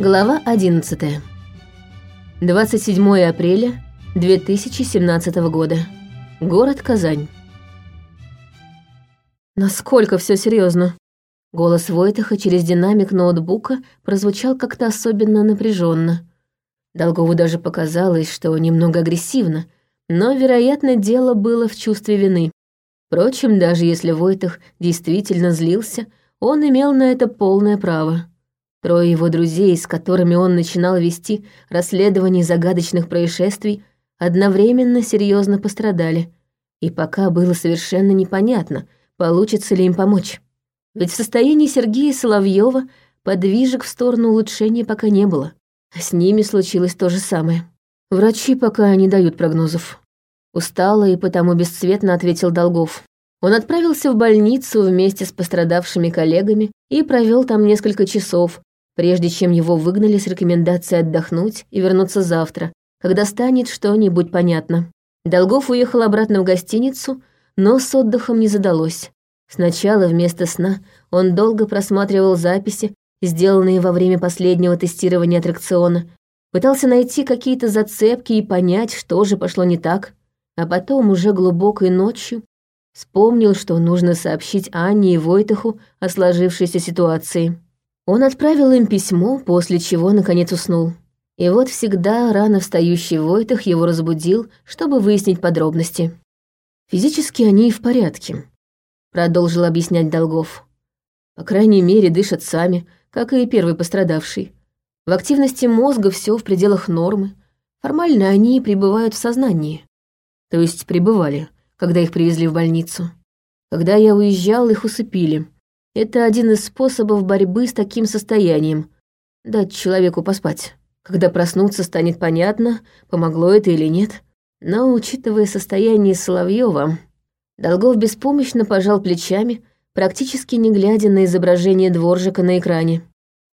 Глава 11. 27 апреля 2017 года. Город Казань. Насколько все серьезно? Голос Войтаха через динамик ноутбука прозвучал как-то особенно напряженно. Долгову даже показалось, что немного агрессивно, но, вероятно, дело было в чувстве вины. Впрочем, даже если Войтах действительно злился, он имел на это полное право. Трое его друзей, с которыми он начинал вести расследование загадочных происшествий, одновременно серьезно пострадали, и пока было совершенно непонятно, получится ли им помочь. Ведь в состоянии Сергея Соловьева подвижек в сторону улучшения пока не было. С ними случилось то же самое. Врачи пока не дают прогнозов. Устало и потому бесцветно ответил Долгов. Он отправился в больницу вместе с пострадавшими коллегами и провел там несколько часов, прежде чем его выгнали с рекомендацией отдохнуть и вернуться завтра, когда станет что-нибудь понятно. Долгов уехал обратно в гостиницу, но с отдыхом не задалось. Сначала вместо сна он долго просматривал записи, сделанные во время последнего тестирования аттракциона, пытался найти какие-то зацепки и понять, что же пошло не так, а потом уже глубокой ночью вспомнил, что нужно сообщить Анне и Войтаху о сложившейся ситуации. Он отправил им письмо, после чего наконец уснул. И вот всегда рано встающий Войтах его разбудил, чтобы выяснить подробности. «Физически они и в порядке», — продолжил объяснять Долгов. «По крайней мере, дышат сами, как и первый пострадавший. В активности мозга все в пределах нормы. Формально они пребывают в сознании. То есть пребывали, когда их привезли в больницу. Когда я уезжал, их усыпили. Это один из способов борьбы с таким состоянием — дать человеку поспать. Когда проснуться, станет понятно, помогло это или нет. Но, учитывая состояние Соловьева, Долгов беспомощно пожал плечами, практически не глядя на изображение дворжика на экране.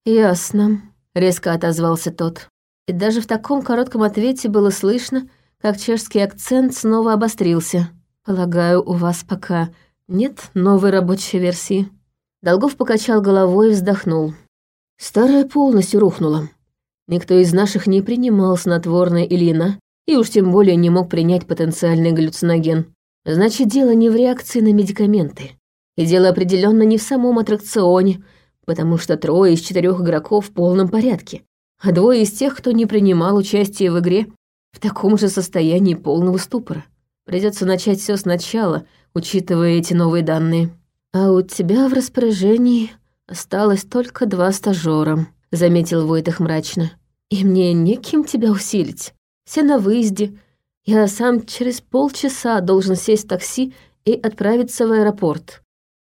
«Ясно», — резко отозвался тот. И даже в таком коротком ответе было слышно, как чешский акцент снова обострился. «Полагаю, у вас пока нет новой рабочей версии?» Долгов покачал головой и вздохнул. Старая полностью рухнула. Никто из наших не принимал снотворное Ильина, и уж тем более не мог принять потенциальный галлюциноген. Значит, дело не в реакции на медикаменты. И дело определенно не в самом аттракционе, потому что трое из четырех игроков в полном порядке, а двое из тех, кто не принимал участие в игре, в таком же состоянии полного ступора. Придется начать все сначала, учитывая эти новые данные. «А у тебя в распоряжении осталось только два стажера», — заметил Войтах мрачно. «И мне неким тебя усилить. Все на выезде. Я сам через полчаса должен сесть в такси и отправиться в аэропорт.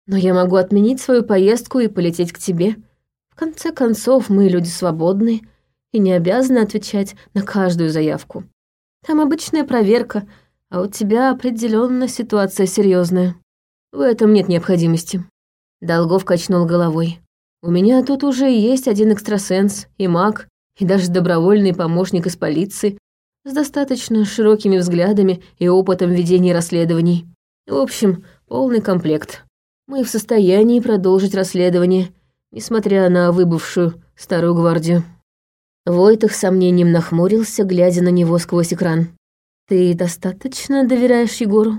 Но я могу отменить свою поездку и полететь к тебе. В конце концов, мы люди свободные и не обязаны отвечать на каждую заявку. Там обычная проверка, а у тебя определенно ситуация серьезная. В этом нет необходимости. Долгов качнул головой. У меня тут уже есть один экстрасенс и маг, и даже добровольный помощник из полиции с достаточно широкими взглядами и опытом ведения расследований. В общем, полный комплект. Мы в состоянии продолжить расследование, несмотря на выбывшую старую гвардию. Войтах сомнением нахмурился, глядя на него сквозь экран. «Ты достаточно доверяешь Егору?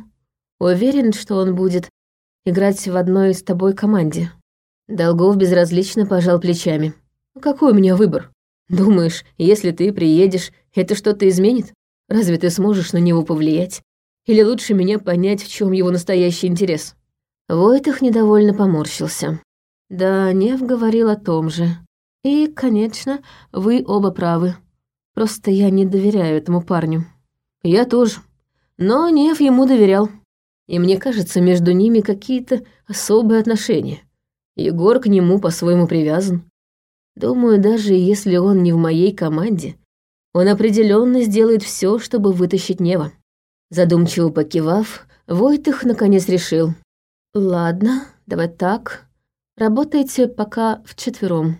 Уверен, что он будет играть в одной с тобой команде». Долгов безразлично пожал плечами. «Ну какой у меня выбор? Думаешь, если ты приедешь, это что-то изменит? Разве ты сможешь на него повлиять? Или лучше меня понять, в чем его настоящий интерес?» Войтах недовольно поморщился. Да, Нев говорил о том же. И, конечно, вы оба правы. Просто я не доверяю этому парню. Я тоже. Но Нев ему доверял. И мне кажется, между ними какие-то особые отношения. Егор к нему по-своему привязан. Думаю, даже если он не в моей команде, он определенно сделает все, чтобы вытащить Нева. Задумчиво покивав, Войтых наконец решил. «Ладно, давай так. Работайте пока вчетвером.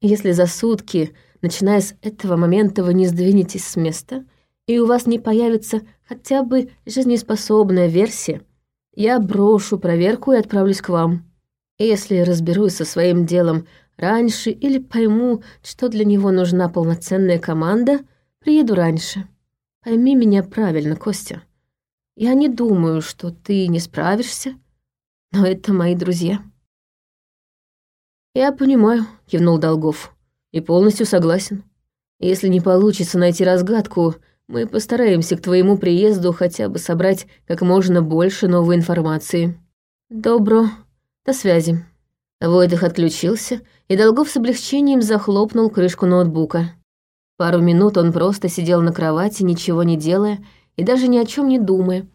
Если за сутки, начиная с этого момента, вы не сдвинетесь с места, и у вас не появится хотя бы жизнеспособная версия, я брошу проверку и отправлюсь к вам. Если разберусь со своим делом раньше или пойму, что для него нужна полноценная команда, приеду раньше. Пойми меня правильно, Костя. Я не думаю, что ты не справишься, но это мои друзья». «Я понимаю», — кивнул Долгов, — «и полностью согласен. Если не получится найти разгадку, мы постараемся к твоему приезду хотя бы собрать как можно больше новой информации. Добро. До связи». Войтых отключился, и Долгов с облегчением захлопнул крышку ноутбука. Пару минут он просто сидел на кровати, ничего не делая и даже ни о чем не думая,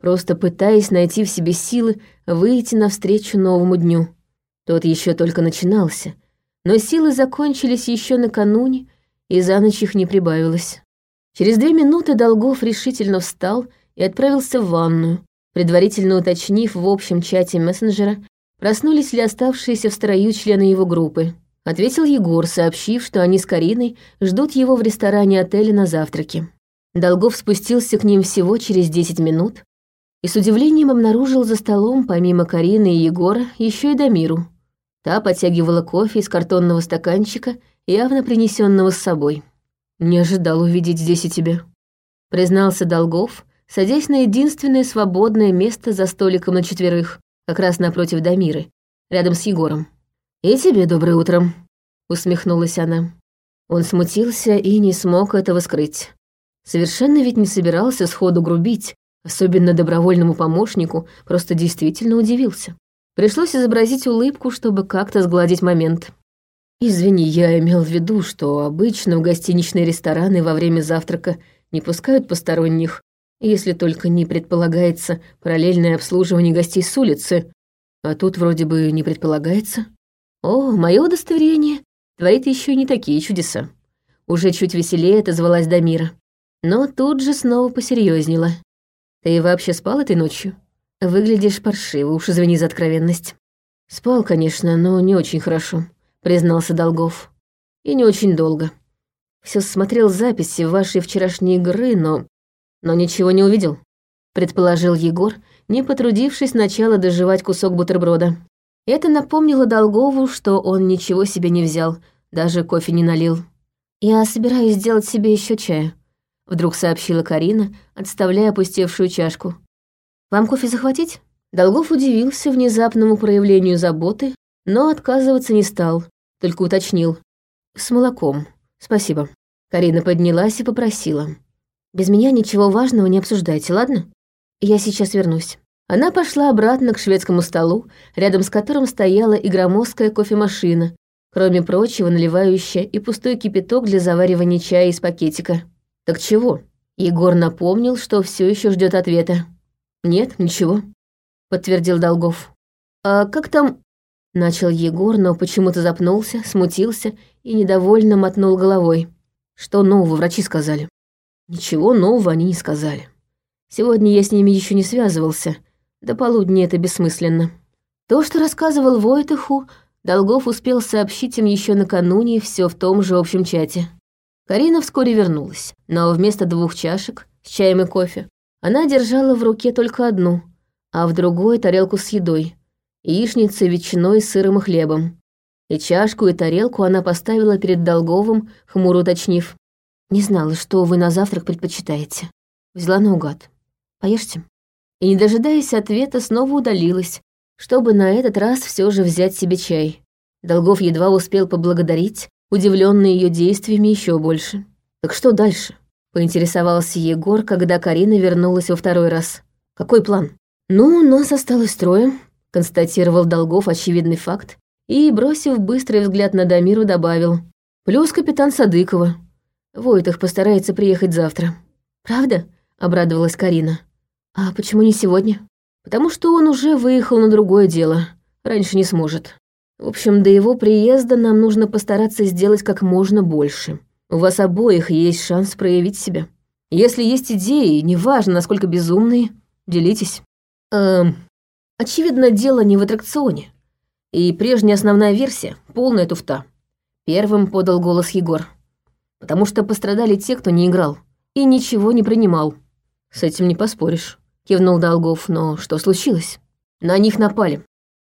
просто пытаясь найти в себе силы выйти навстречу новому дню. Тот еще только начинался, но силы закончились еще накануне, и за ночь их не прибавилось. Через две минуты Долгов решительно встал и отправился в ванную, предварительно уточнив в общем чате мессенджера, проснулись ли оставшиеся в строю члены его группы. Ответил Егор, сообщив, что они с Кариной ждут его в ресторане отеля на завтраке. Долгов спустился к ним всего через 10 минут и с удивлением обнаружил за столом, помимо Карины и Егора, еще и Дамиру. Та подтягивала кофе из картонного стаканчика, явно принесенного с собой. «Не ожидал увидеть здесь и тебя», — признался Долгов, садясь на единственное свободное место за столиком на четверых, как раз напротив Дамиры, рядом с Егором. «И тебе доброе утро», — усмехнулась она. Он смутился и не смог этого скрыть. Совершенно ведь не собирался сходу грубить, особенно добровольному помощнику, просто действительно удивился. Пришлось изобразить улыбку, чтобы как-то сгладить момент. «Извини, я имел в виду, что обычно в гостиничные рестораны во время завтрака не пускают посторонних, если только не предполагается параллельное обслуживание гостей с улицы, а тут вроде бы не предполагается. О, мое удостоверение творит еще не такие чудеса. Уже чуть веселее отозвалась Дамира. Но тут же снова посерьезнела. Ты вообще спал этой ночью? Выглядишь паршиво, уж извини за откровенность. Спал, конечно, но не очень хорошо, признался Долгов. И не очень долго. Все смотрел записи вашей вчерашней игры, но... Но ничего не увидел, предположил Егор, не потрудившись сначала доживать кусок бутерброда. Это напомнило Долгову, что он ничего себе не взял, даже кофе не налил. «Я собираюсь сделать себе еще чая», — вдруг сообщила Карина, отставляя опустевшую чашку. «Вам кофе захватить?» Долгов удивился внезапному проявлению заботы, но отказываться не стал, только уточнил. «С молоком. Спасибо». Карина поднялась и попросила. «Без меня ничего важного не обсуждайте, ладно? Я сейчас вернусь». Она пошла обратно к шведскому столу, рядом с которым стояла и громоздкая кофемашина, кроме прочего наливающая и пустой кипяток для заваривания чая из пакетика. «Так чего?» Егор напомнил, что все еще ждет ответа. «Нет, ничего», — подтвердил Долгов. «А как там...» Начал Егор, но почему-то запнулся, смутился и недовольно мотнул головой. Что нового врачи сказали? Ничего нового они не сказали. Сегодня я с ними еще не связывался. До полудня это бессмысленно. То, что рассказывал Войтыху, Долгов успел сообщить им еще накануне все в том же общем чате. Карина вскоре вернулась, но вместо двух чашек с чаем и кофе она держала в руке только одну, а в другой тарелку с едой, яичницей, ветчиной, сыром и хлебом. И чашку, и тарелку она поставила перед Долговым, хмуро уточнив. «Не знала, что вы на завтрак предпочитаете. Взяла наугад. Поешьте?» И, не дожидаясь ответа, снова удалилась, чтобы на этот раз все же взять себе чай. Долгов едва успел поблагодарить, удивленный ее действиями еще больше. «Так что дальше?» Поинтересовался Егор, когда Карина вернулась во второй раз. «Какой план?» «Ну, нас осталось трое», — констатировал Долгов очевидный факт и, бросив быстрый взгляд на Дамиру, добавил. «Плюс капитан Садыкова. Войтах постарается приехать завтра». «Правда?» — обрадовалась Карина. «А почему не сегодня?» «Потому что он уже выехал на другое дело. Раньше не сможет. В общем, до его приезда нам нужно постараться сделать как можно больше». У вас обоих есть шанс проявить себя. Если есть идеи, неважно, насколько безумные, делитесь. Эм, очевидно, дело не в аттракционе. И прежняя основная версия — полная туфта. Первым подал голос Егор. Потому что пострадали те, кто не играл и ничего не принимал. С этим не поспоришь, кивнул Долгов, но что случилось? На них напали,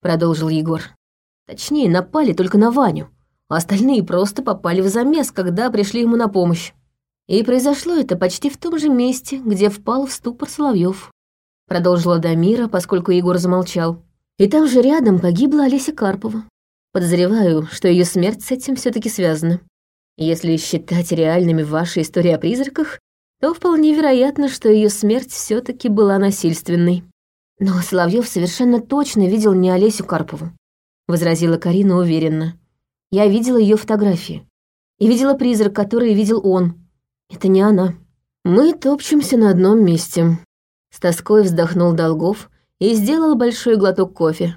продолжил Егор. Точнее, напали только на Ваню, а остальные просто попали в замес, когда пришли ему на помощь. И произошло это почти в том же месте, где впал в ступор Соловьев. Продолжила Дамира, поскольку Егор замолчал. И там же рядом погибла Олеся Карпова. Подозреваю, что ее смерть с этим все таки связана. Если считать реальными ваши истории о призраках, то вполне вероятно, что ее смерть все таки была насильственной. Но Соловьев совершенно точно видел не Олесю Карпову, возразила Карина уверенно. Я видела ее фотографии. И видела призрак, который видел он. Это не она. Мы топчемся на одном месте. С тоской вздохнул Долгов и сделал большой глоток кофе.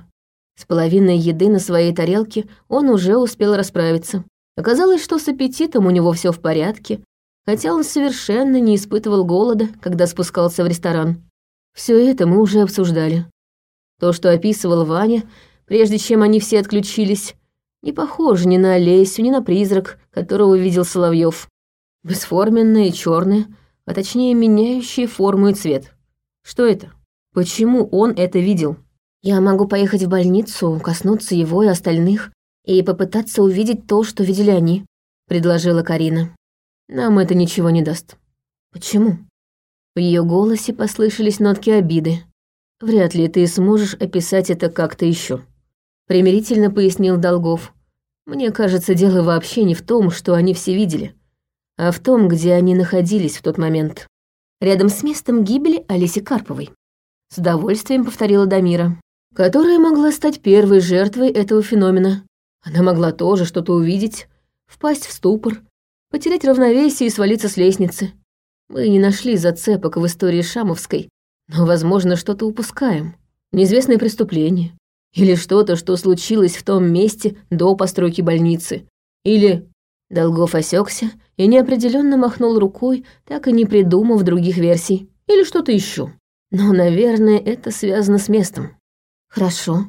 С половиной еды на своей тарелке он уже успел расправиться. Оказалось, что с аппетитом у него все в порядке, хотя он совершенно не испытывал голода, когда спускался в ресторан. Все это мы уже обсуждали. То, что описывал Ваня, прежде чем они все отключились, не похоже ни на Олесю, ни на призрак, которого видел Соловьев. Бесформенные, черные, а точнее меняющие форму и цвет. Что это? Почему он это видел? Я могу поехать в больницу, коснуться его и остальных и попытаться увидеть то, что видели они, предложила Карина. Нам это ничего не даст. Почему? В ее голосе послышались нотки обиды. Вряд ли ты сможешь описать это как-то еще. Примирительно пояснил Долгов. Мне кажется, дело вообще не в том, что они все видели а в том, где они находились в тот момент. Рядом с местом гибели Олеси Карповой. С удовольствием повторила Дамира, которая могла стать первой жертвой этого феномена. Она могла тоже что-то увидеть, впасть в ступор, потерять равновесие и свалиться с лестницы. Мы не нашли зацепок в истории Шамовской, но, возможно, что-то упускаем. Неизвестное преступление. Или что-то, что случилось в том месте до постройки больницы. Или Долгов осекся и неопределенно махнул рукой, так и не придумав других версий. Или что-то еще. Но, наверное, это связано с местом. Хорошо.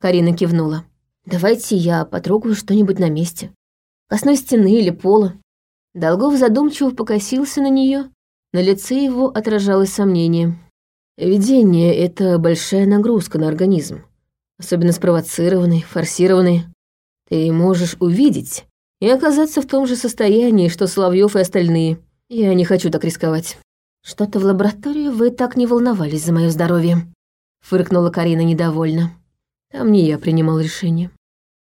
Карина кивнула. Давайте я потрогаю что-нибудь на месте. Коснусь стены или пола. Долгов задумчиво покосился на нее. На лице его отражалось сомнение. Видение — это большая нагрузка на организм. Особенно спровоцированный, форсированный. Ты можешь увидеть, и оказаться в том же состоянии, что Соловьев и остальные. Я не хочу так рисковать. Что-то в лаборатории вы так не волновались за мое здоровье, фыркнула Карина недовольно. Там не я принимал решение.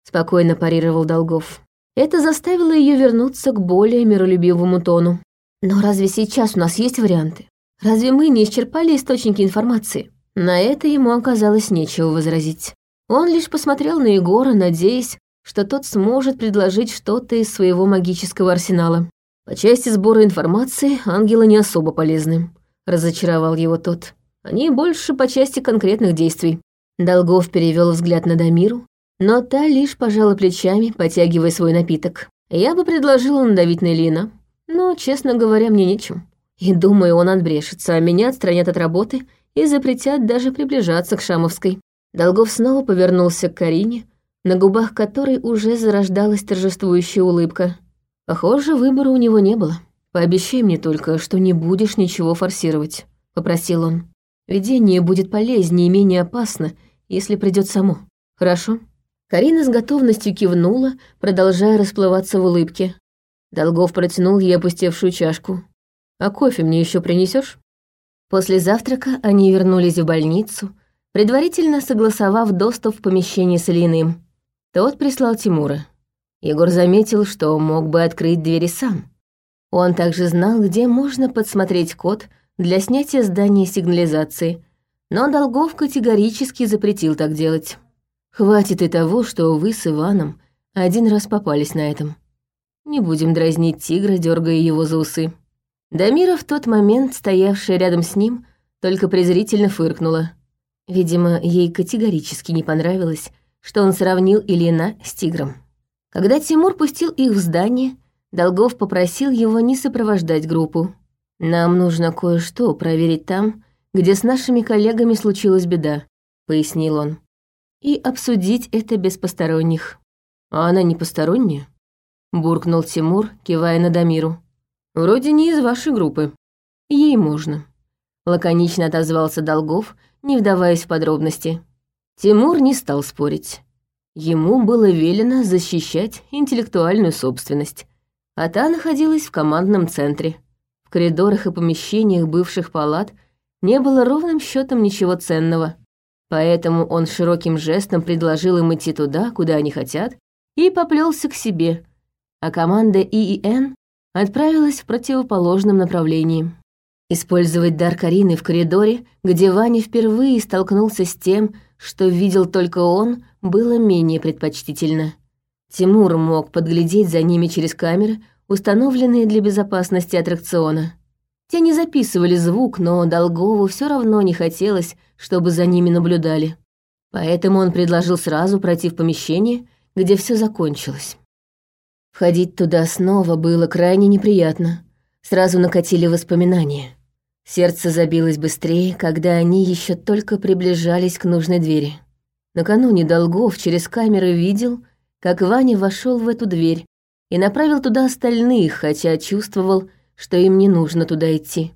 Спокойно парировал Долгов. Это заставило ее вернуться к более миролюбивому тону. Но разве сейчас у нас есть варианты? Разве мы не исчерпали источники информации? На это ему оказалось нечего возразить. Он лишь посмотрел на Егора, надеясь, что тот сможет предложить что-то из своего магического арсенала. По части сбора информации ангелы не особо полезны, разочаровал его тот. Они больше по части конкретных действий. Долгов перевел взгляд на Дамиру, но та лишь пожала плечами, потягивая свой напиток. Я бы предложила надавить на Лина, но, честно говоря, мне нечем. И думаю, он отбрешется, а меня отстранят от работы и запретят даже приближаться к Шамовской. Долгов снова повернулся к Карине, на губах которой уже зарождалась торжествующая улыбка. Похоже, выбора у него не было. «Пообещай мне только, что не будешь ничего форсировать», — попросил он. «Видение будет полезнее и менее опасно, если придет само. Хорошо?» Карина с готовностью кивнула, продолжая расплываться в улыбке. Долгов протянул ей опустевшую чашку. «А кофе мне еще принесешь? После завтрака они вернулись в больницу, предварительно согласовав доступ в помещение с Ильиным. Тот прислал Тимура. Егор заметил, что мог бы открыть двери сам. Он также знал, где можно подсмотреть код для снятия здания сигнализации, но Долгов категорически запретил так делать. Хватит и того, что вы с Иваном один раз попались на этом. Не будем дразнить тигра, дергая его за усы. Дамира в тот момент, стоявшая рядом с ним, только презрительно фыркнула. Видимо, ей категорически не понравилось, что он сравнил Ильина с тигром. Когда Тимур пустил их в здание, Долгов попросил его не сопровождать группу. «Нам нужно кое-что проверить там, где с нашими коллегами случилась беда», — пояснил он. «И обсудить это без посторонних». «А она не посторонняя?» — буркнул Тимур, кивая на Дамиру. «Вроде не из вашей группы. Ей можно». Лаконично отозвался Долгов, не вдаваясь в подробности. Тимур не стал спорить. Ему было велено защищать интеллектуальную собственность, а та находилась в командном центре. В коридорах и помещениях бывших палат не было ровным счетом ничего ценного. Поэтому он широким жестом предложил им идти туда, куда они хотят, и поплелся к себе, а команда ИИН отправилась в противоположном направлении. Использовать дар Карины в коридоре, где Ваня впервые столкнулся с тем, что видел только он, было менее предпочтительно. Тимур мог подглядеть за ними через камеры, установленные для безопасности аттракциона. Те не записывали звук, но Долгову все равно не хотелось, чтобы за ними наблюдали. Поэтому он предложил сразу пройти в помещение, где все закончилось. Входить туда снова было крайне неприятно. Сразу накатили воспоминания. Сердце забилось быстрее, когда они еще только приближались к нужной двери. Накануне Долгов через камеры видел, как Ваня вошел в эту дверь и направил туда остальных, хотя чувствовал, что им не нужно туда идти.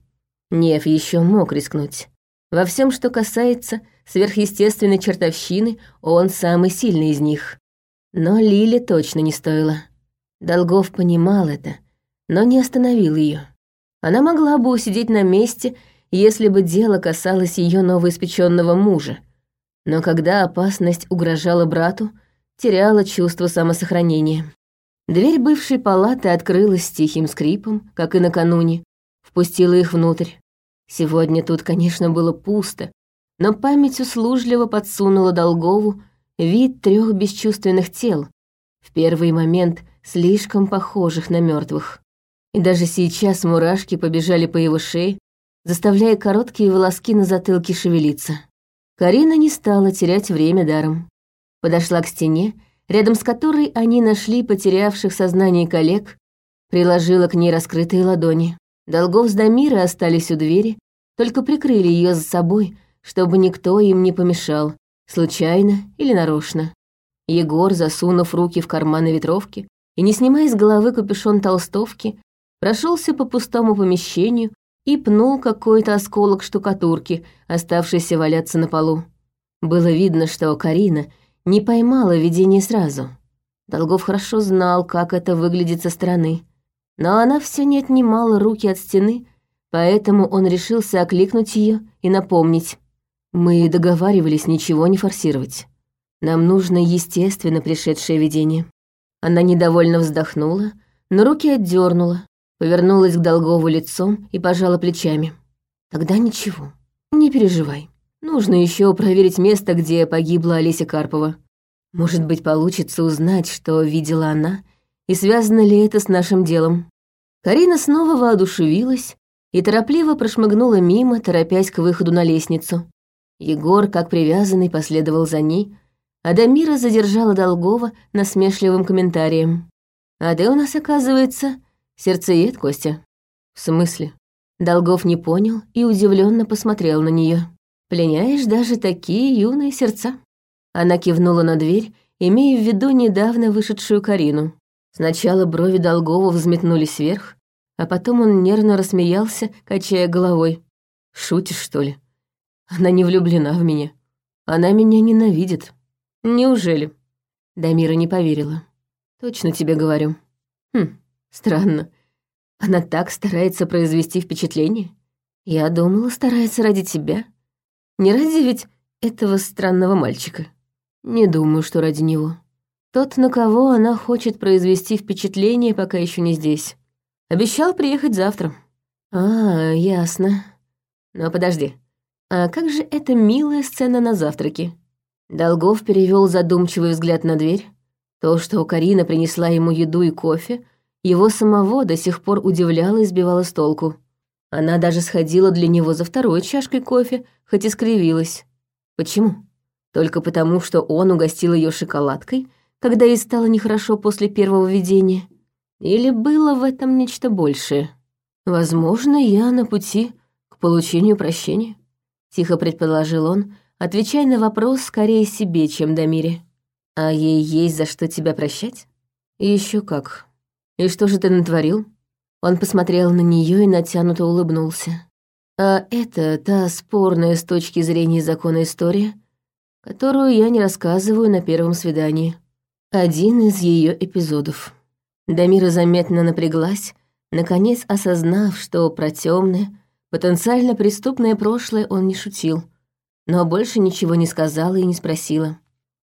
Нев еще мог рискнуть. Во всем, что касается сверхъестественной чертовщины, он самый сильный из них. Но Лиле точно не стоило. Долгов понимал это, но не остановил ее. Она могла бы усидеть на месте, если бы дело касалось ее новоиспеченного мужа. Но когда опасность угрожала брату, теряла чувство самосохранения. Дверь бывшей палаты открылась с тихим скрипом, как и накануне, впустила их внутрь. Сегодня тут, конечно, было пусто, но память услужливо подсунула Долгову вид трех бесчувственных тел, в первый момент слишком похожих на мертвых. И даже сейчас мурашки побежали по его шее, заставляя короткие волоски на затылке шевелиться. Карина не стала терять время даром. Подошла к стене, рядом с которой они нашли потерявших сознание коллег, приложила к ней раскрытые ладони. Долгов с Дамира остались у двери, только прикрыли ее за собой, чтобы никто им не помешал, случайно или нарочно. Егор, засунув руки в карманы ветровки и не снимая с головы капюшон толстовки, прошелся по пустому помещению и пнул какой-то осколок штукатурки, оставшийся валяться на полу. Было видно, что Карина не поймала видение сразу. Долгов хорошо знал, как это выглядит со стороны. Но она все не отнимала руки от стены, поэтому он решился окликнуть ее и напомнить. «Мы договаривались ничего не форсировать. Нам нужно естественно пришедшее видение». Она недовольно вздохнула, но руки отдернула, повернулась к Долгову лицом и пожала плечами. «Тогда ничего, не переживай. Нужно еще проверить место, где погибла Олеся Карпова. Может быть, получится узнать, что видела она и связано ли это с нашим делом. Карина снова воодушевилась и торопливо прошмыгнула мимо, торопясь к выходу на лестницу. Егор, как привязанный, последовал за ней, а Дамира задержала Долгова насмешливым комментарием. «А ты у нас, оказывается, сердцеед, Костя». «В смысле?» Долгов не понял и удивленно посмотрел на нее. «Пленяешь даже такие юные сердца». Она кивнула на дверь, имея в виду недавно вышедшую Карину. Сначала брови Долгова взметнулись вверх, а потом он нервно рассмеялся, качая головой. «Шутишь, что ли? Она не влюблена в меня. Она меня ненавидит. Неужели?» Дамира не поверила. «Точно тебе говорю. Хм, странно. Она так старается произвести впечатление. Я думала, старается ради тебя. Не ради ведь этого странного мальчика. Не думаю, что ради него». Тот, на кого она хочет произвести впечатление, пока еще не здесь. Обещал приехать завтра. А, ясно. Но подожди. А как же эта милая сцена на завтраке? Долгов перевел задумчивый взгляд на дверь. То, что Карина принесла ему еду и кофе, его самого до сих пор удивляло и сбивало с толку. Она даже сходила для него за второй чашкой кофе, хоть и скривилась. Почему? Только потому, что он угостил ее шоколадкой — когда ей стало нехорошо после первого видения? Или было в этом нечто большее? Возможно, я на пути к получению прощения, тихо предположил он, отвечая на вопрос скорее себе, чем Дамире. А ей есть за что тебя прощать? Еще как. И что же ты натворил? Он посмотрел на нее и натянуто улыбнулся. А это та спорная с точки зрения закона история, которую я не рассказываю на первом свидании. Один из ее эпизодов. Дамира заметно напряглась, наконец осознав, что про темное, потенциально преступное прошлое он не шутил, но больше ничего не сказала и не спросила.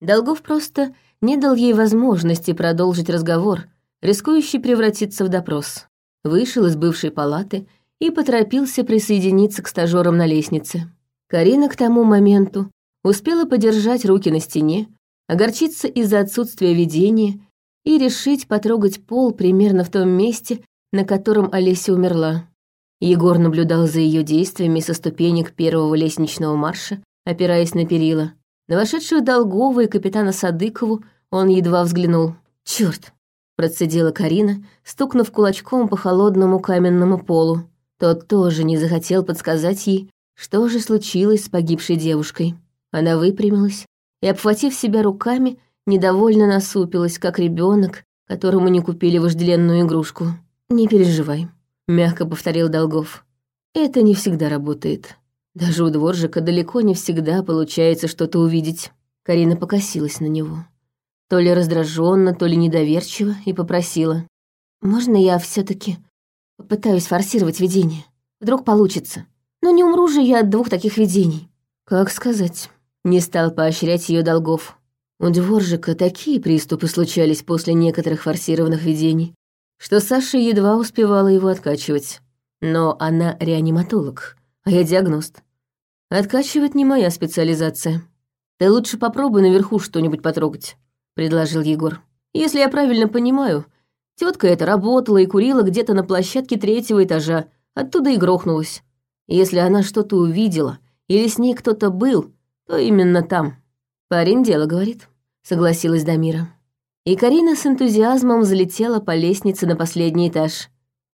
Долгов просто не дал ей возможности продолжить разговор, рискующий превратиться в допрос. Вышел из бывшей палаты и поторопился присоединиться к стажерам на лестнице. Карина к тому моменту успела подержать руки на стене, огорчиться из-за отсутствия видения и решить потрогать пол примерно в том месте, на котором Олеся умерла. Егор наблюдал за ее действиями со ступенек первого лестничного марша, опираясь на перила. На вошедшую Долгова и капитана Садыкову он едва взглянул. Черт! Процедила Карина, стукнув кулачком по холодному каменному полу. Тот тоже не захотел подсказать ей, что же случилось с погибшей девушкой. Она выпрямилась и, обхватив себя руками, недовольно насупилась, как ребенок, которому не купили вожделенную игрушку. «Не переживай», — мягко повторил Долгов. «Это не всегда работает. Даже у дворжика далеко не всегда получается что-то увидеть». Карина покосилась на него. То ли раздраженно, то ли недоверчиво, и попросила. «Можно я все таки попытаюсь форсировать видение? Вдруг получится. Но не умру же я от двух таких видений». «Как сказать?» Не стал поощрять ее долгов. У дворжика такие приступы случались после некоторых форсированных видений, что Саша едва успевала его откачивать. Но она реаниматолог, а я диагност. Откачивать не моя специализация. Ты лучше попробуй наверху что-нибудь потрогать, предложил Егор. Если я правильно понимаю, тетка эта работала и курила где-то на площадке третьего этажа, оттуда и грохнулась. Если она что-то увидела или с ней кто-то был, то именно там. Парень дело говорит, согласилась Дамира. И Карина с энтузиазмом взлетела по лестнице на последний этаж.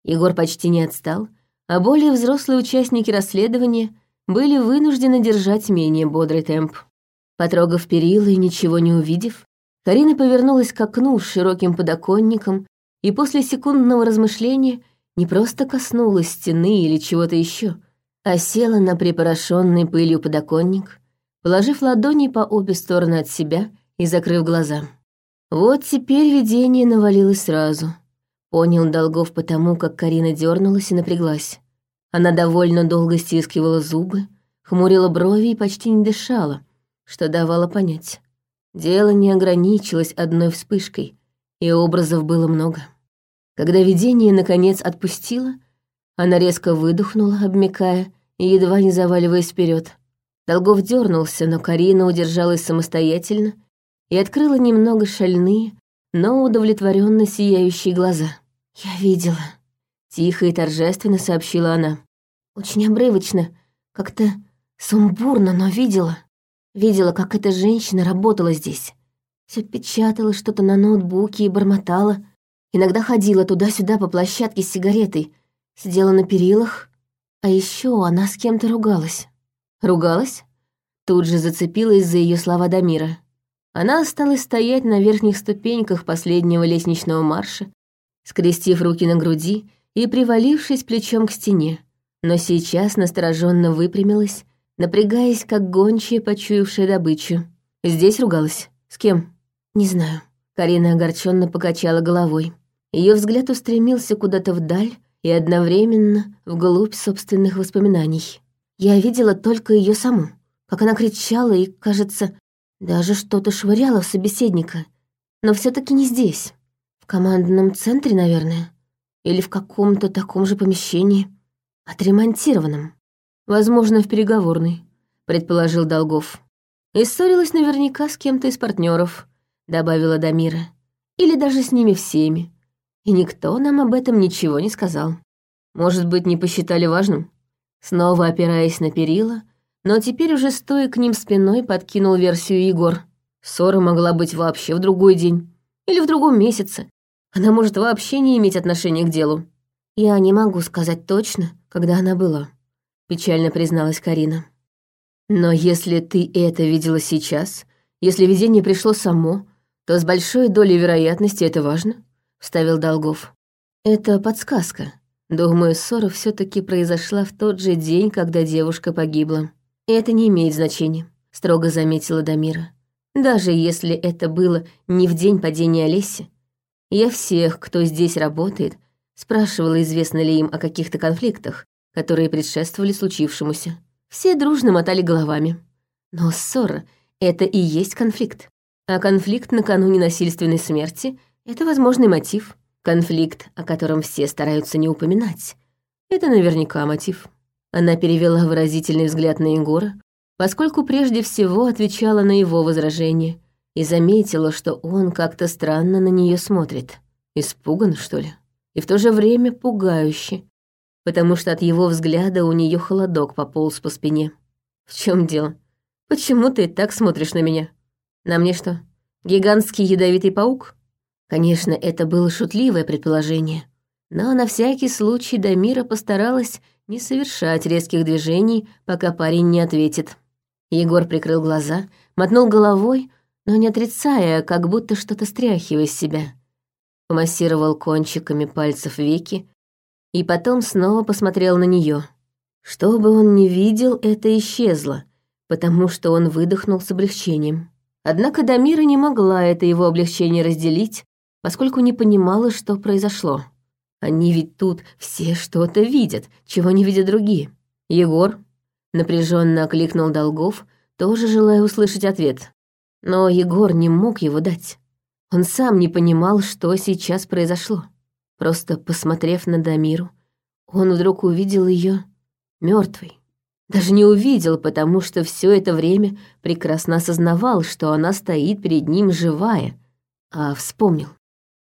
Егор почти не отстал, а более взрослые участники расследования были вынуждены держать менее бодрый темп. Потрогав перила и ничего не увидев, Карина повернулась к окну с широким подоконником и после секундного размышления не просто коснулась стены или чего-то еще, а села на припорошенный пылью подоконник, положив ладони по обе стороны от себя и закрыв глаза. Вот теперь видение навалилось сразу. Понял Долгов потому, как Карина дернулась и напряглась. Она довольно долго стискивала зубы, хмурила брови и почти не дышала, что давало понять. Дело не ограничилось одной вспышкой, и образов было много. Когда видение, наконец, отпустило, она резко выдохнула, обмякая и едва не заваливаясь вперед. Долгов дернулся, но Карина удержалась самостоятельно и открыла немного шальные, но удовлетворенно сияющие глаза. «Я видела», — тихо и торжественно сообщила она. «Очень обрывочно, как-то сумбурно, но видела. Видела, как эта женщина работала здесь. Все печатала что-то на ноутбуке и бормотала. Иногда ходила туда-сюда по площадке с сигаретой, сидела на перилах. А еще она с кем-то ругалась. Ругалась? Тут же зацепилась за ее слова Дамира. Она осталась стоять на верхних ступеньках последнего лестничного марша, скрестив руки на груди и привалившись плечом к стене, но сейчас настороженно выпрямилась, напрягаясь, как гончая, почуявшая добычу. Здесь ругалась. С кем? Не знаю. Карина огорченно покачала головой. Ее взгляд устремился куда-то вдаль и одновременно вглубь собственных воспоминаний. Я видела только ее саму, как она кричала и, кажется, даже что-то швыряла в собеседника. Но все таки не здесь. В командном центре, наверное. Или в каком-то таком же помещении. Отремонтированном. Возможно, в переговорной, предположил Долгов. И ссорилась наверняка с кем-то из партнеров, добавила Дамира. Или даже с ними всеми. И никто нам об этом ничего не сказал. Может быть, не посчитали важным? Снова опираясь на перила, но теперь уже стоя к ним спиной подкинул версию Егор. Ссора могла быть вообще в другой день. Или в другом месяце. Она может вообще не иметь отношения к делу. Я не могу сказать точно, когда она была. Печально призналась Карина. Но если ты это видела сейчас, если видение пришло само, то с большой долей вероятности это важно, вставил Долгов. Это подсказка. Думаю, ссора все таки произошла в тот же день, когда девушка погибла. И это не имеет значения. — строго заметила Дамира. «Даже если это было не в день падения Олеси, я всех, кто здесь работает, спрашивала, известно ли им о каких-то конфликтах, которые предшествовали случившемуся. Все дружно мотали головами. Но ссора — это и есть конфликт. А конфликт накануне насильственной смерти — это возможный мотив. Конфликт, о котором все стараются не упоминать. Это наверняка мотив. Она перевела выразительный взгляд на Егора, поскольку прежде всего отвечала на его возражение и заметила, что он как-то странно на нее смотрит. Испуган, что ли? И в то же время пугающе, потому что от его взгляда у нее холодок пополз по спине. «В чем дело? Почему ты так смотришь на меня? На мне что, гигантский ядовитый паук?» Конечно, это было шутливое предположение, но на всякий случай Дамира постаралась не совершать резких движений, пока парень не ответит. Егор прикрыл глаза, мотнул головой, но не отрицая, как будто что-то стряхивая из себя. Помассировал кончиками пальцев веки и потом снова посмотрел на нее. Что бы он ни видел, это исчезло, потому что он выдохнул с облегчением. Однако Дамира не могла это его облегчение разделить, поскольку не понимала, что произошло. Они ведь тут все что-то видят, чего не видят другие. Егор напряженно окликнул Долгов, тоже желая услышать ответ. Но Егор не мог его дать. Он сам не понимал, что сейчас произошло. Просто посмотрев на Дамиру, он вдруг увидел ее мертвой. Даже не увидел, потому что все это время прекрасно осознавал, что она стоит перед ним живая, а вспомнил.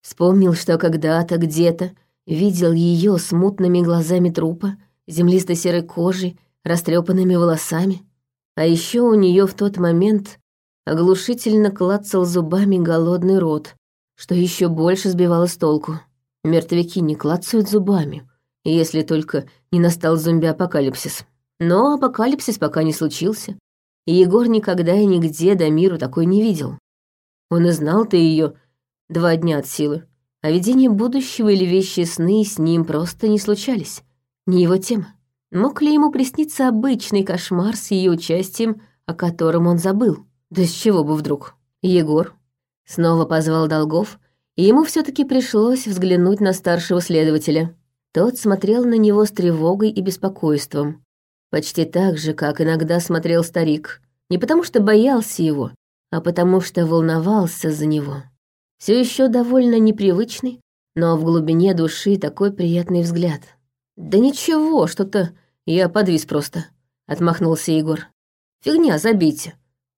Вспомнил, что когда-то где-то видел ее с мутными глазами трупа, землисто-серой кожей, растрепанными волосами. А еще у нее в тот момент оглушительно клацал зубами голодный рот, что еще больше сбивало с толку. Мертвяки не клацают зубами, если только не настал зомби-апокалипсис. Но апокалипсис пока не случился, и Егор никогда и нигде до миру такой не видел. Он и знал-то ее два дня от силы. А видение будущего или вещи сны с ним просто не случались. Не его тема. Мог ли ему присниться обычный кошмар с ее участием, о котором он забыл? Да с чего бы вдруг? Егор снова позвал Долгов, и ему все таки пришлось взглянуть на старшего следователя. Тот смотрел на него с тревогой и беспокойством. Почти так же, как иногда смотрел старик. Не потому что боялся его, а потому что волновался за него. Все еще довольно непривычный, но в глубине души такой приятный взгляд. «Да ничего, что-то я подвис просто», — отмахнулся Егор. «Фигня, забейте.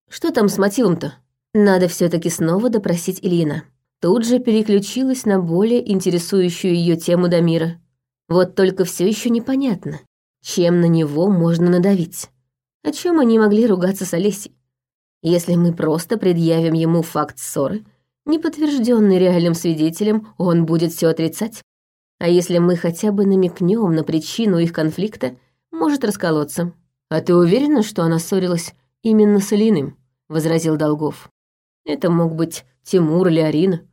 Что там с мотивом-то?» Надо все таки снова допросить Ильина. Тут же переключилась на более интересующую ее тему Дамира. Вот только все еще непонятно, чем на него можно надавить. О чем они могли ругаться с Олесей? Если мы просто предъявим ему факт ссоры — не подтвержденный реальным свидетелем, он будет все отрицать. А если мы хотя бы намекнем на причину их конфликта, может расколоться. А ты уверена, что она ссорилась именно с Алиным? возразил Долгов. Это мог быть Тимур или Арина.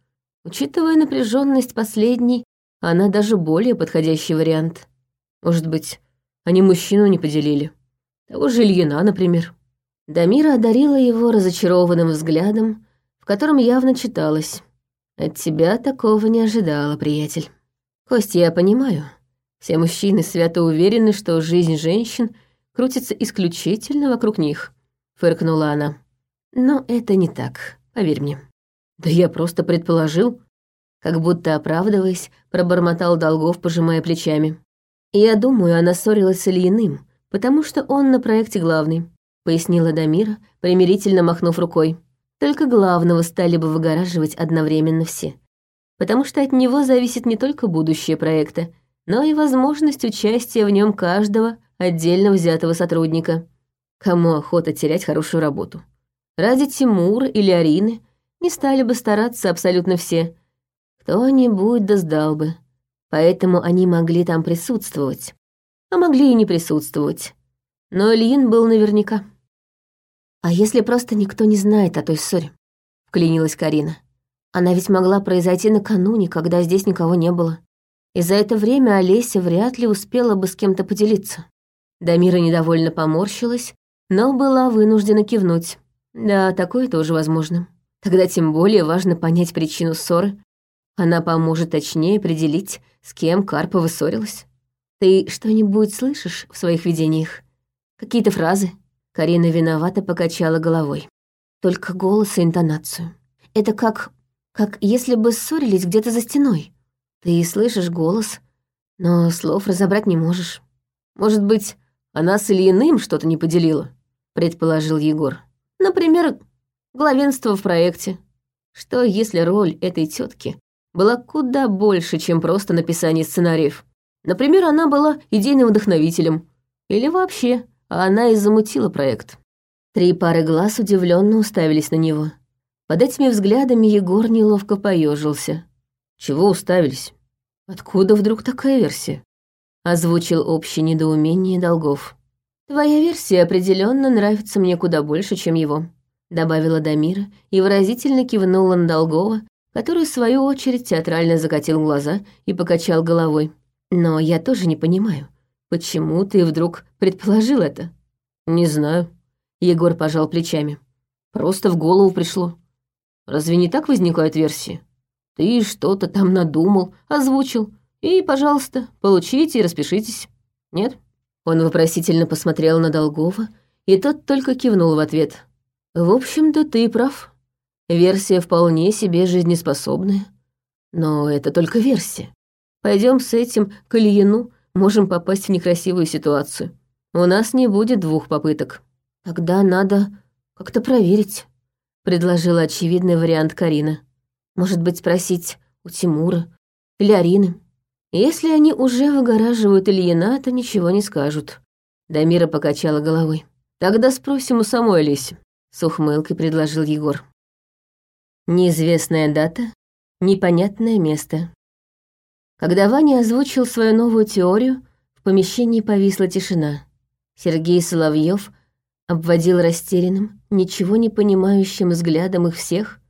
Учитывая напряженность последней, она даже более подходящий вариант. Может быть, они мужчину не поделили. Того же Ильина, например. Дамира одарила его разочарованным взглядом, в котором явно читалось «От тебя такого не ожидала, приятель». Кость, я понимаю, все мужчины свято уверены, что жизнь женщин крутится исключительно вокруг них, фыркнула она. Но это не так, поверь мне. Да я просто предположил, как будто оправдываясь, пробормотал Долгов, пожимая плечами. Я думаю, она ссорилась с Ильиным, потому что он на проекте главный, пояснила Дамира, примирительно махнув рукой. Только главного стали бы выгораживать одновременно все. Потому что от него зависит не только будущее проекта, но и возможность участия в нем каждого отдельно взятого сотрудника. Кому охота терять хорошую работу? Ради Тимура или Арины не стали бы стараться абсолютно все. Кто-нибудь да сдал бы. Поэтому они могли там присутствовать. А могли и не присутствовать. Но Ильин был наверняка. «А если просто никто не знает о той ссоре?» — вклинилась Карина. «Она ведь могла произойти накануне, когда здесь никого не было. И за это время Олеся вряд ли успела бы с кем-то поделиться». Дамира недовольно поморщилась, но была вынуждена кивнуть. Да, такое тоже возможно. Тогда тем более важно понять причину ссоры. Она поможет точнее определить, с кем Карпова ссорилась. Ты что-нибудь слышишь в своих видениях? Какие-то фразы? Карина виновато покачала головой. Только голос и интонацию. Это как... как если бы ссорились где-то за стеной. Ты слышишь голос, но слов разобрать не можешь. Может быть, она с Ильиным что-то не поделила, предположил Егор. Например, главенство в проекте. Что если роль этой тетки была куда больше, чем просто написание сценариев? Например, она была идейным вдохновителем. Или вообще, она и замутила проект. Три пары глаз удивленно уставились на него. Под этими взглядами Егор неловко поежился. «Чего уставились? Откуда вдруг такая версия?» Озвучил общее недоумение долгов. «Твоя версия определенно нравится мне куда больше, чем его», добавила Дамира и выразительно кивнула на Долгова, который, в свою очередь, театрально закатил глаза и покачал головой. «Но я тоже не понимаю, почему ты вдруг предположил это?» «Не знаю», — Егор пожал плечами. «Просто в голову пришло. Разве не так возникают версии? Ты что-то там надумал, озвучил, и, пожалуйста, получите и распишитесь. Нет?» Он вопросительно посмотрел на Долгова, и тот только кивнул в ответ. «В общем-то, ты прав. Версия вполне себе жизнеспособная. Но это только версия. Пойдем с этим к Ильину, можем попасть в некрасивую ситуацию. У нас не будет двух попыток. Тогда надо как-то проверить», — предложила очевидный вариант Карина. «Может быть, спросить у Тимура или Арины?» Если они уже выгораживают Ильина, то ничего не скажут. Дамира покачала головой. Тогда спросим у самой Олеси. С ухмылкой предложил Егор. Неизвестная дата, непонятное место. Когда Ваня озвучил свою новую теорию, в помещении повисла тишина. Сергей Соловьев обводил растерянным, ничего не понимающим взглядом их всех,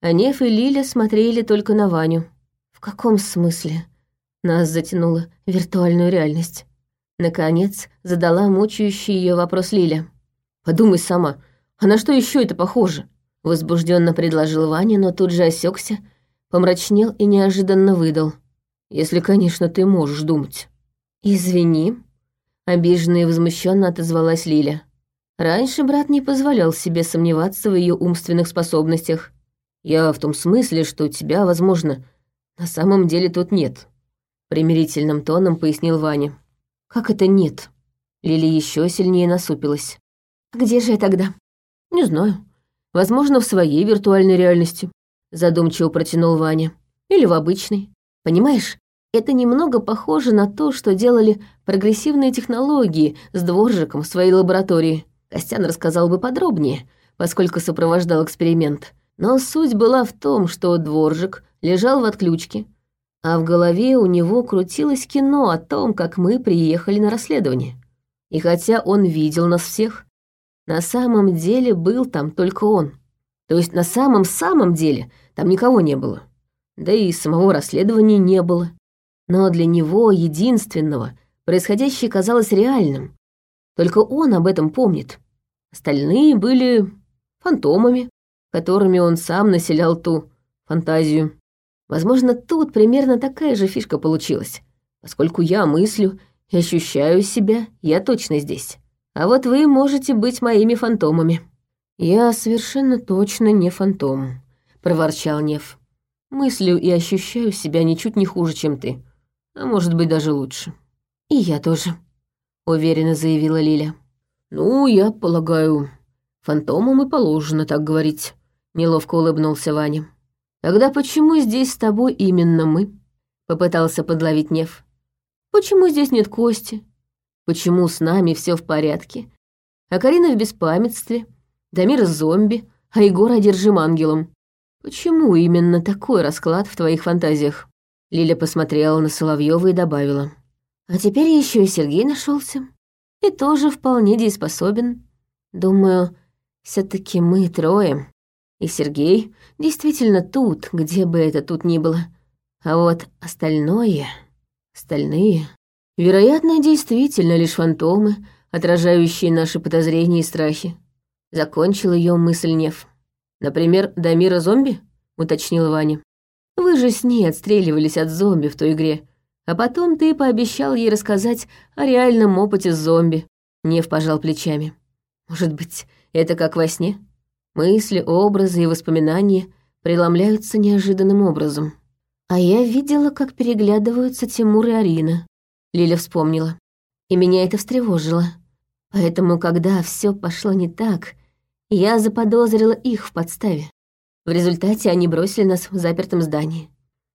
а Неф и Лиля смотрели только на Ваню. «В каком смысле?» Нас затянуло в виртуальную реальность. Наконец, задала мучающий ее вопрос Лиля. «Подумай сама, а на что еще это похоже?» Возбужденно предложил Ваня, но тут же осекся, помрачнел и неожиданно выдал. «Если, конечно, ты можешь думать». «Извини», — обиженно и возмущенно отозвалась Лиля. Раньше брат не позволял себе сомневаться в ее умственных способностях. «Я в том смысле, что тебя, возможно, на самом деле тут нет», примирительным тоном пояснил Ваня. Как это нет? Лили еще сильнее насупилась. Где же я тогда? Не знаю. Возможно, в своей виртуальной реальности, задумчиво протянул Ваня. Или в обычной. Понимаешь, это немного похоже на то, что делали прогрессивные технологии с дворжиком в своей лаборатории. Костян рассказал бы подробнее, поскольку сопровождал эксперимент. Но суть была в том, что дворжик лежал в отключке, а в голове у него крутилось кино о том, как мы приехали на расследование. И хотя он видел нас всех, на самом деле был там только он. То есть на самом-самом деле там никого не было. Да и самого расследования не было. Но для него, единственного, происходящее казалось реальным. Только он об этом помнит. Остальные были фантомами, которыми он сам населял ту фантазию. Возможно, тут примерно такая же фишка получилась. Поскольку я мыслю и ощущаю себя, я точно здесь. А вот вы можете быть моими фантомами». «Я совершенно точно не фантом», — проворчал Нев. «Мыслю и ощущаю себя ничуть не хуже, чем ты. А может быть, даже лучше». «И я тоже», — уверенно заявила Лиля. «Ну, я полагаю, фантомам и положено так говорить», — неловко улыбнулся Ваня. «Тогда почему здесь с тобой именно мы?» — попытался подловить Нев. «Почему здесь нет Кости? Почему с нами все в порядке? А Карина в беспамятстве, Дамир зомби, а Егор одержим ангелом. Почему именно такой расклад в твоих фантазиях?» Лиля посмотрела на Соловьева и добавила. «А теперь еще и Сергей нашелся, И тоже вполне дееспособен. Думаю, все таки мы трое и Сергей действительно тут, где бы это тут ни было. А вот остальное... Остальные... Вероятно, действительно лишь фантомы, отражающие наши подозрения и страхи. Закончил ее мысль Нев. Например, до мира зомби? уточнил Ваня. Вы же с ней отстреливались от зомби в той игре. А потом ты пообещал ей рассказать о реальном опыте с зомби. Нев пожал плечами. Может быть, это как во сне? Мысли, образы и воспоминания преломляются неожиданным образом. А я видела, как переглядываются Тимур и Арина. Лиля вспомнила. И меня это встревожило. Поэтому, когда все пошло не так, я заподозрила их в подставе. В результате они бросили нас в запертом здании.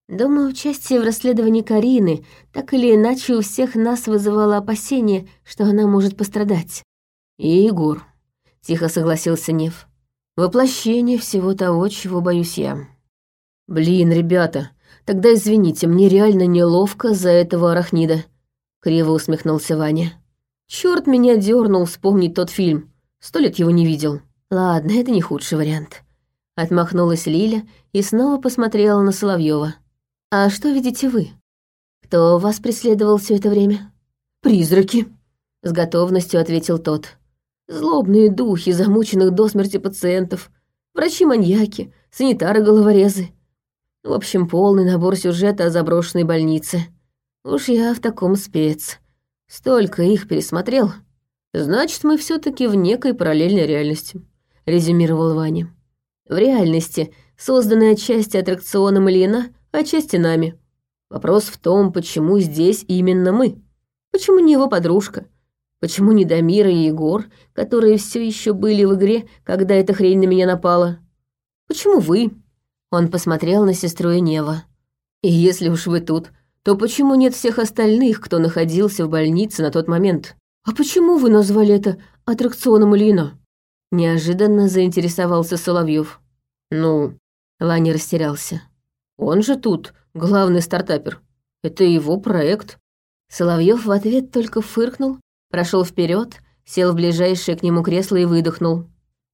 Думаю, участие в расследовании Карины так или иначе у всех нас вызывало опасение, что она может пострадать. И Егор, — тихо согласился Нев. Воплощение всего того, чего боюсь я. Блин, ребята, тогда извините, мне реально неловко за этого арахнида. Криво усмехнулся Ваня. Черт меня дернул вспомнить тот фильм. Сто лет его не видел. Ладно, это не худший вариант. Отмахнулась Лиля и снова посмотрела на Соловьева. «А что видите вы? Кто вас преследовал все это время?» «Призраки», — с готовностью ответил тот. «Злобные духи замученных до смерти пациентов, врачи-маньяки, санитары-головорезы. В общем, полный набор сюжета о заброшенной больнице. Уж я в таком спец. Столько их пересмотрел. Значит, мы все таки в некой параллельной реальности», — резюмировал Ваня. «В реальности, созданной отчасти аттракционом Ильина, отчасти нами. Вопрос в том, почему здесь именно мы. Почему не его подружка? Почему не Дамира и Егор, которые все еще были в игре, когда эта хрень на меня напала? Почему вы? Он посмотрел на сестру и Нева. И если уж вы тут, то почему нет всех остальных, кто находился в больнице на тот момент? А почему вы назвали это аттракционом Ильина? Неожиданно заинтересовался Соловьев. Ну, Ваня растерялся. Он же тут главный стартапер. Это его проект. Соловьев в ответ только фыркнул, прошел вперед, сел в ближайшее к нему кресло и выдохнул.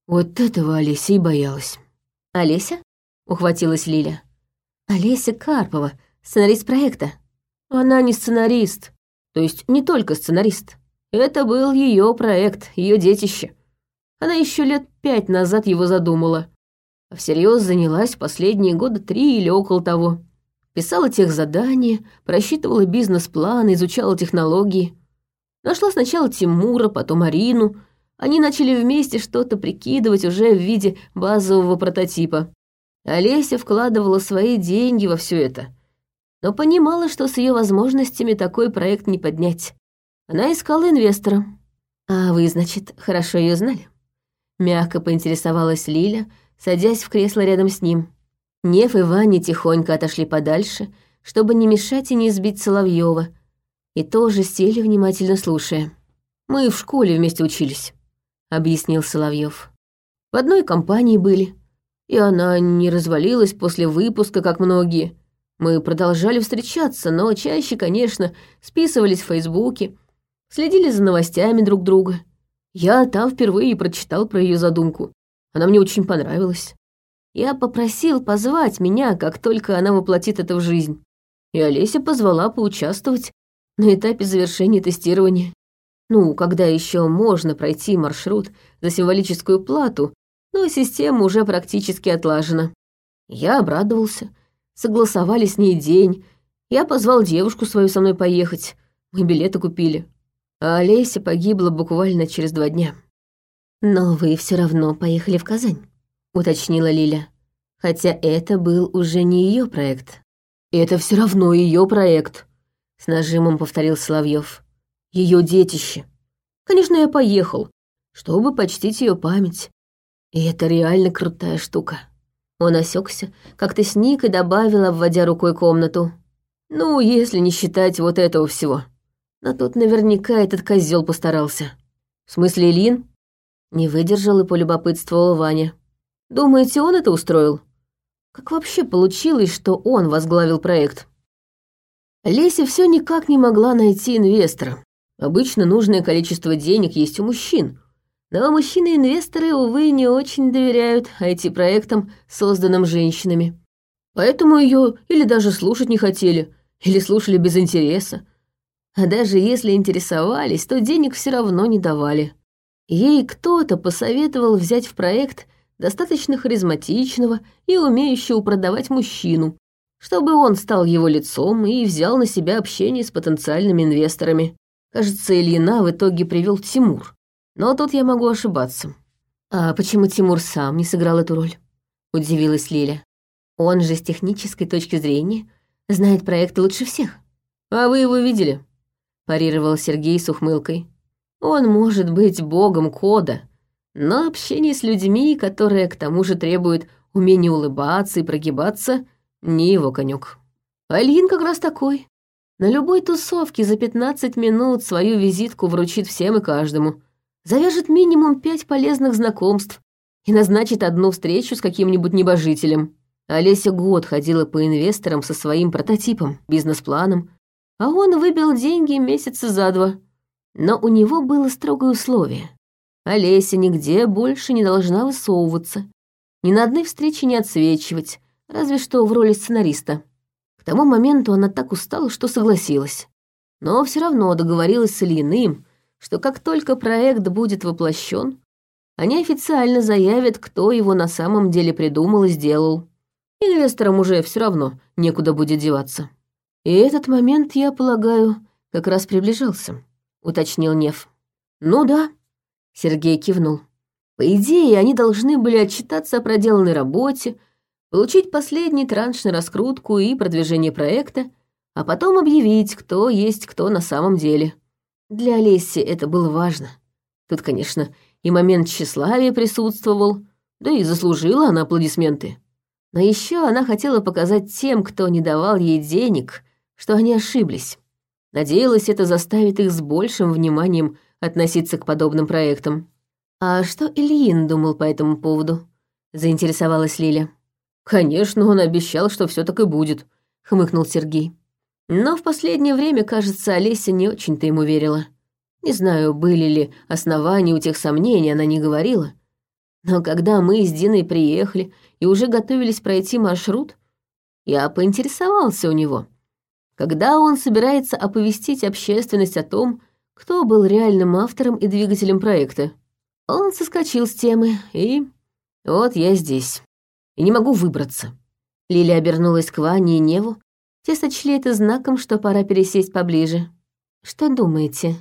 Вот этого Олеся и боялась. «Олеся?» — ухватилась Лиля. «Олеся Карпова, сценарист проекта». «Она не сценарист, то есть не только сценарист. Это был ее проект, ее детище. Она еще лет пять назад его задумала а всерьез занялась последние года три или около того. Писала тех задания, просчитывала бизнес-план, изучала технологии. Нашла сначала Тимура, потом Арину. Они начали вместе что-то прикидывать уже в виде базового прототипа. Олеся вкладывала свои деньги во все это, но понимала, что с ее возможностями такой проект не поднять. Она искала инвестора. «А вы, значит, хорошо ее знали?» Мягко поинтересовалась Лиля, садясь в кресло рядом с ним. Нев и Ваня тихонько отошли подальше, чтобы не мешать и не сбить Соловьева, и тоже сели, внимательно слушая. «Мы в школе вместе учились», — объяснил Соловьев. «В одной компании были, и она не развалилась после выпуска, как многие. Мы продолжали встречаться, но чаще, конечно, списывались в Фейсбуке, следили за новостями друг друга. Я там впервые прочитал про ее задумку. Она мне очень понравилась. Я попросил позвать меня, как только она воплотит это в жизнь. И Олеся позвала поучаствовать на этапе завершения тестирования. Ну, когда еще можно пройти маршрут за символическую плату, но система уже практически отлажена. Я обрадовался. Согласовали с ней день. Я позвал девушку свою со мной поехать. Мы билеты купили. А Олеся погибла буквально через два дня. «Но вы все равно поехали в Казань», — уточнила Лиля. Хотя это был уже не ее проект. «Это все равно ее проект», — с нажимом повторил Соловьев. Ее детище. Конечно, я поехал, чтобы почтить ее память. И это реально крутая штука». Он осекся, как-то сник и добавил, обводя рукой комнату. «Ну, если не считать вот этого всего. Но тут наверняка этот козел постарался». «В смысле, Лин?» Не выдержал и полюбопытствовал Ваня. «Думаете, он это устроил? Как вообще получилось, что он возглавил проект?» Леся все никак не могла найти инвестора. Обычно нужное количество денег есть у мужчин. Но мужчины-инвесторы, увы, не очень доверяют IT-проектам, созданным женщинами. Поэтому ее или даже слушать не хотели, или слушали без интереса. А даже если интересовались, то денег все равно не давали. Ей кто-то посоветовал взять в проект достаточно харизматичного и умеющего продавать мужчину, чтобы он стал его лицом и взял на себя общение с потенциальными инвесторами. Кажется, Ильина в итоге привел Тимур. Но тут я могу ошибаться. А почему Тимур сам не сыграл эту роль? Удивилась Лиля. Он же с технической точки зрения знает проект лучше всех. А вы его видели? Парировал Сергей с ухмылкой. Он может быть богом кода, но общение с людьми, которые к тому же требуют умения улыбаться и прогибаться, не его конек. Альин как раз такой. На любой тусовке за 15 минут свою визитку вручит всем и каждому. Завяжет минимум пять полезных знакомств и назначит одну встречу с каким-нибудь небожителем. Олеся год ходила по инвесторам со своим прототипом, бизнес-планом, а он выбил деньги месяца за два. Но у него было строгое условие. Олеся нигде больше не должна высовываться, ни на одной встрече не отсвечивать, разве что в роли сценариста. К тому моменту она так устала, что согласилась. Но все равно договорилась с Ильиным, что как только проект будет воплощен, они официально заявят, кто его на самом деле придумал и сделал. Инвесторам уже все равно некуда будет деваться. И этот момент, я полагаю, как раз приближался, уточнил Нев. Ну да, Сергей кивнул. По идее, они должны были отчитаться о проделанной работе, получить последний транш на раскрутку и продвижение проекта, а потом объявить, кто есть кто на самом деле. Для Олеси это было важно. Тут, конечно, и момент тщеславия присутствовал, да и заслужила она аплодисменты. Но еще она хотела показать тем, кто не давал ей денег, что они ошиблись. Надеялась, это заставит их с большим вниманием относиться к подобным проектам. «А что Ильин думал по этому поводу?» — заинтересовалась Лиля. «Конечно, он обещал, что все так и будет», — хмыкнул Сергей. Но в последнее время, кажется, Олеся не очень-то ему верила. Не знаю, были ли основания у тех сомнений, она не говорила. Но когда мы с Диной приехали и уже готовились пройти маршрут, я поинтересовался у него, когда он собирается оповестить общественность о том, кто был реальным автором и двигателем проекта. Он соскочил с темы, и вот я здесь. И не могу выбраться. Лиля обернулась к Ване и Неву. Те сочли это знаком, что пора пересесть поближе. Что думаете,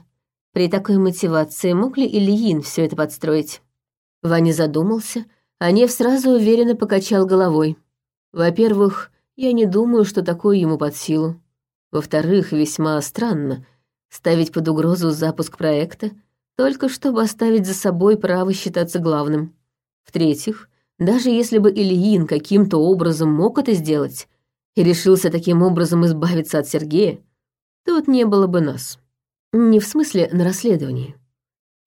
при такой мотивации мог ли Ильин все это подстроить? Ваня задумался, а Нев сразу уверенно покачал головой. Во-первых, я не думаю, что такое ему под силу. Во-вторых, весьма странно, ставить под угрозу запуск проекта, только чтобы оставить за собой право считаться главным. В-третьих, даже если бы Ильин каким-то образом мог это сделать и решился таким образом избавиться от Сергея, тут не было бы нас. Не в смысле на расследовании.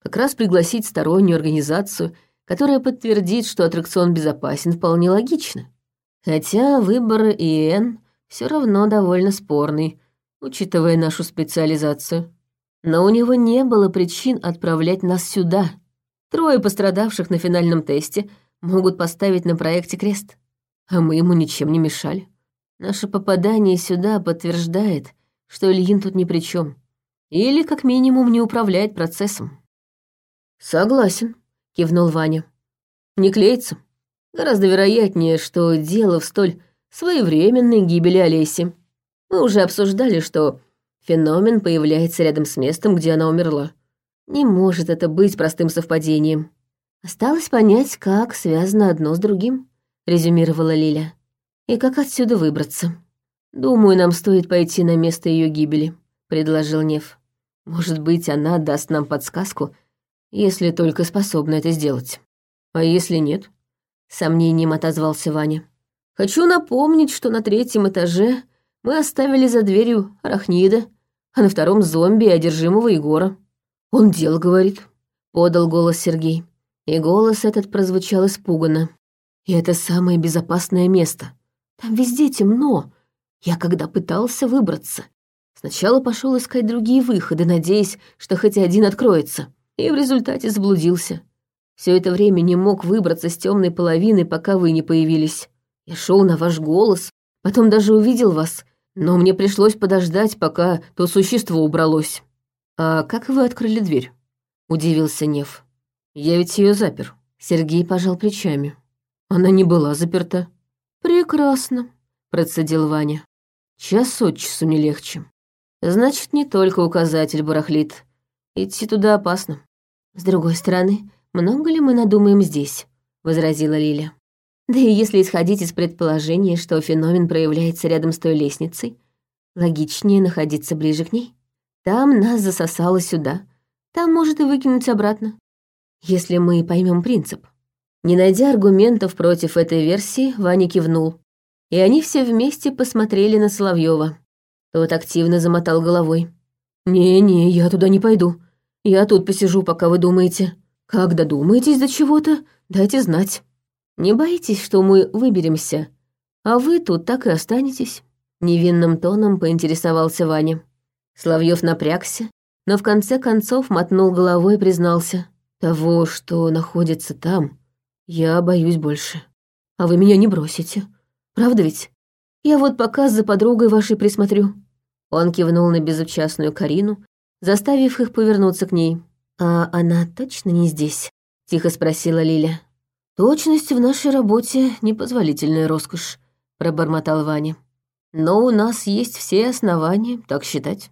Как раз пригласить стороннюю организацию, которая подтвердит, что аттракцион безопасен, вполне логично. Хотя выбор ИН все равно довольно спорный, учитывая нашу специализацию. Но у него не было причин отправлять нас сюда. Трое пострадавших на финальном тесте могут поставить на проекте крест. А мы ему ничем не мешали. Наше попадание сюда подтверждает, что Ильин тут ни при чем. Или, как минимум, не управляет процессом. «Согласен», — кивнул Ваня. «Не клеится. Гораздо вероятнее, что дело в столь своевременной гибели Олеси. Мы уже обсуждали, что феномен появляется рядом с местом, где она умерла. Не может это быть простым совпадением. Осталось понять, как связано одно с другим, резюмировала Лиля. И как отсюда выбраться. Думаю, нам стоит пойти на место ее гибели, предложил Нев. Может быть, она даст нам подсказку, если только способна это сделать. А если нет? Сомнением отозвался Ваня. Хочу напомнить, что на третьем этаже мы оставили за дверью арахнида, а на втором зомби и одержимого Егора. Он дело говорит, подал голос Сергей. И голос этот прозвучал испуганно. И это самое безопасное место. Там везде темно. Я когда пытался выбраться, сначала пошел искать другие выходы, надеясь, что хоть один откроется, и в результате заблудился. Все это время не мог выбраться с темной половины, пока вы не появились. Я шел на ваш голос, потом даже увидел вас, Но мне пришлось подождать, пока то существо убралось. А как вы открыли дверь? Удивился Нев. Я ведь ее запер. Сергей пожал плечами. Она не была заперта. Прекрасно, процедил Ваня. Час от часу не легче. Значит, не только указатель барахлит. Идти туда опасно. С другой стороны, много ли мы надумаем здесь? возразила Лиля. Да и если исходить из предположения, что феномен проявляется рядом с той лестницей, логичнее находиться ближе к ней. Там нас засосало сюда, там может и выкинуть обратно. Если мы поймем принцип. Не найдя аргументов против этой версии, Ваня кивнул. И они все вместе посмотрели на Соловьева. Тот активно замотал головой. «Не-не, я туда не пойду. Я тут посижу, пока вы думаете. Как додумаетесь до чего-то, дайте знать». Не боитесь, что мы выберемся, а вы тут так и останетесь?» Невинным тоном поинтересовался Ваня. Славьев напрягся, но в конце концов мотнул головой и признался. «Того, что находится там, я боюсь больше. А вы меня не бросите. Правда ведь? Я вот пока за подругой вашей присмотрю». Он кивнул на безучастную Карину, заставив их повернуться к ней. «А она точно не здесь?» — тихо спросила Лиля. «Точность в нашей работе — непозволительная роскошь», — пробормотал Ваня. «Но у нас есть все основания так считать».